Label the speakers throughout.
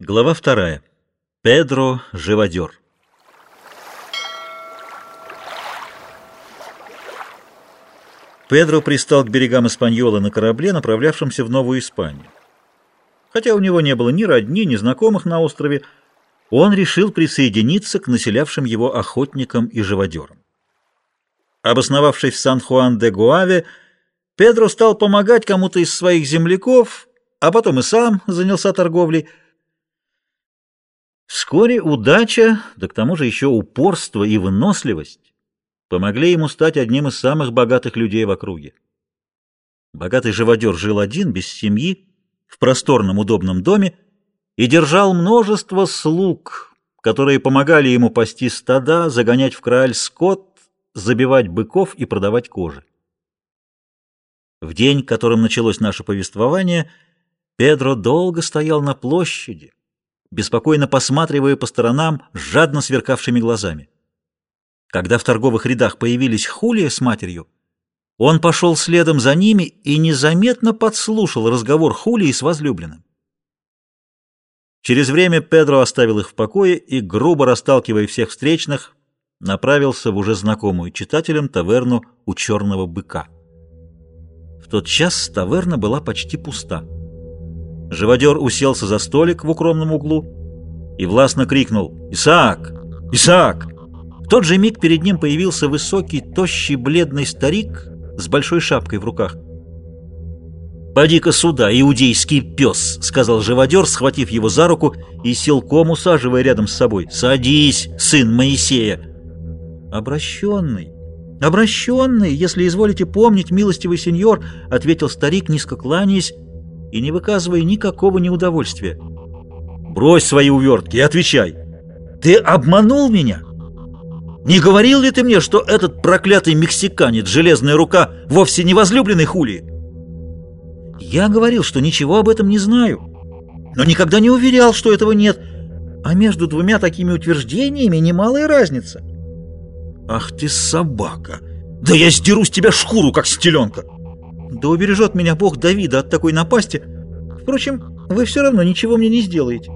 Speaker 1: Глава вторая. Педро Живодер. Педро пристал к берегам Испаньола на корабле, направлявшемся в Новую Испанию. Хотя у него не было ни родни, ни знакомых на острове, он решил присоединиться к населявшим его охотникам и живодерам. Обосновавшись в Сан-Хуан-де-Гуаве, Педро стал помогать кому-то из своих земляков, а потом и сам занялся торговлей. Вскоре удача, да к тому же еще упорство и выносливость помогли ему стать одним из самых богатых людей в округе. Богатый живодер жил один, без семьи, в просторном удобном доме и держал множество слуг, которые помогали ему пасти стада, загонять в краль скот, забивать быков и продавать кожи. В день, которым началось наше повествование, Педро долго стоял на площади, беспокойно посматривая по сторонам жадно сверкавшими глазами. Когда в торговых рядах появились Хулия с матерью, он пошел следом за ними и незаметно подслушал разговор Хулии с возлюбленным. Через время Педро оставил их в покое и, грубо расталкивая всех встречных, направился в уже знакомую читателям таверну у черного быка. В тот час таверна была почти пуста. Живодер уселся за столик в укромном углу и властно крикнул «Исаак! Исаак!». В тот же миг перед ним появился высокий, тощий, бледный старик с большой шапкой в руках. «Поди-ка сюда, иудейский пес!» — сказал живодер, схватив его за руку и силком усаживая рядом с собой. «Садись, сын Моисея!» «Обращенный, обращенный, если изволите помнить, милостивый сеньор!» — ответил старик, низко кланяясь и не выказывая никакого неудовольствия. «Брось свои увертки и отвечай! Ты обманул меня? Не говорил ли ты мне, что этот проклятый мексиканец, железная рука, вовсе не возлюбленный Хулии?» «Я говорил, что ничего об этом не знаю, но никогда не уверял, что этого нет, а между двумя такими утверждениями немалая разница». «Ах ты собака! Да я сдеру с тебя шкуру, как стеленка!» Да убережет меня Бог Давида от такой напасти. Впрочем, вы все равно ничего мне не сделаете.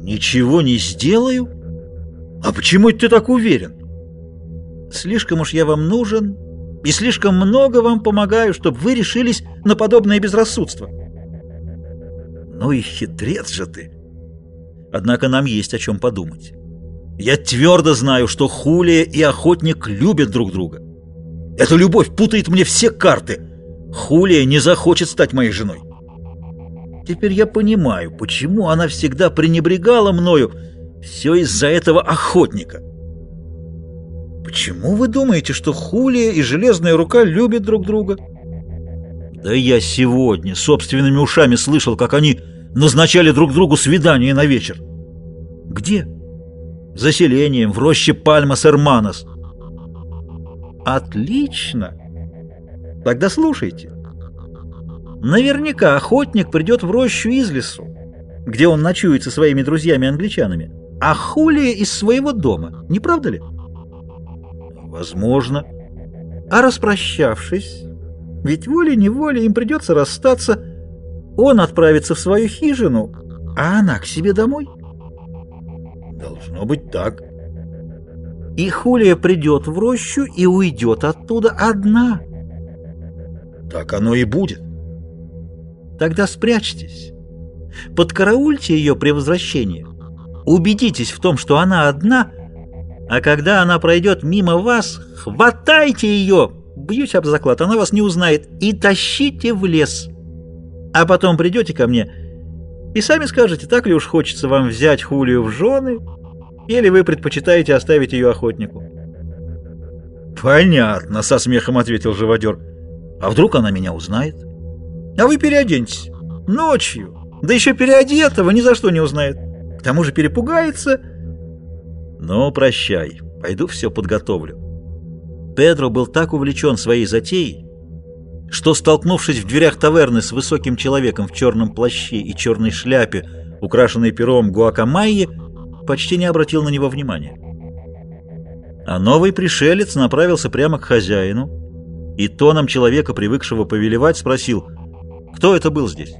Speaker 1: Ничего не сделаю? А почему ты так уверен? Слишком уж я вам нужен и слишком много вам помогаю, чтобы вы решились на подобное безрассудство. Ну и хитрец же ты. Однако нам есть о чем подумать. Я твердо знаю, что Хулия и Охотник любят друг друга. Эта любовь путает мне все карты. Хулия не захочет стать моей женой. Теперь я понимаю, почему она всегда пренебрегала мною. Все из-за этого охотника. Почему вы думаете, что Хулия и Железная Рука любят друг друга? Да я сегодня собственными ушами слышал, как они назначали друг другу свидание на вечер. Где? Заселением в роще Пальмас-Эрманос. Отлично! Тогда слушайте. Наверняка охотник придет в рощу из лесу, где он ночует со своими друзьями-англичанами, а Хулия из своего дома, не правда ли? Возможно. А распрощавшись, ведь волей-неволей им придется расстаться, он отправится в свою хижину, а она к себе домой. Должно быть так. И Хулия придет в рощу и уйдет оттуда одна. Так оно и будет. Тогда спрячьтесь. Подкараульте ее при возвращении. Убедитесь в том, что она одна, а когда она пройдет мимо вас, хватайте ее, бьюсь об заклад, она вас не узнает, и тащите в лес. А потом придете ко мне и сами скажете, так ли уж хочется вам взять Хулию в жены, или вы предпочитаете оставить ее охотнику? «Понятно», — со смехом ответил живодер. «А вдруг она меня узнает?» «А вы переоденьтесь. Ночью. Да еще переодетого ни за что не узнает. К тому же перепугается». «Ну, прощай. Пойду все подготовлю». Педро был так увлечен своей затеей, что, столкнувшись в дверях таверны с высоким человеком в черном плаще и черной шляпе, украшенной пером гуакамайи, почти не обратил на него внимания. А новый пришелец направился прямо к хозяину и тоном человека, привыкшего повелевать, спросил, кто это был здесь.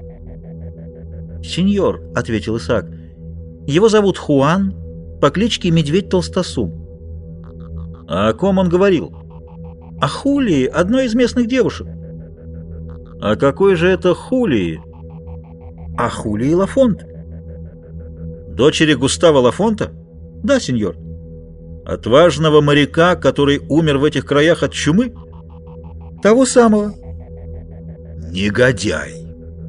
Speaker 1: «Сеньор», — ответил Исаак, — «его зовут Хуан, по кличке Медведь Толстосум». «А о ком он говорил?» «О Хулии, одной из местных девушек». «А какой же это Хулии?» «О Хулии Лафонт». «Дочери Густава Лафонта?» «Да, сеньор». «Отважного моряка, который умер в этих краях от чумы?» «Того самого». «Негодяй!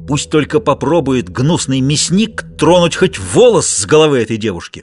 Speaker 1: Пусть только попробует гнусный мясник тронуть хоть волос с головы этой девушки!»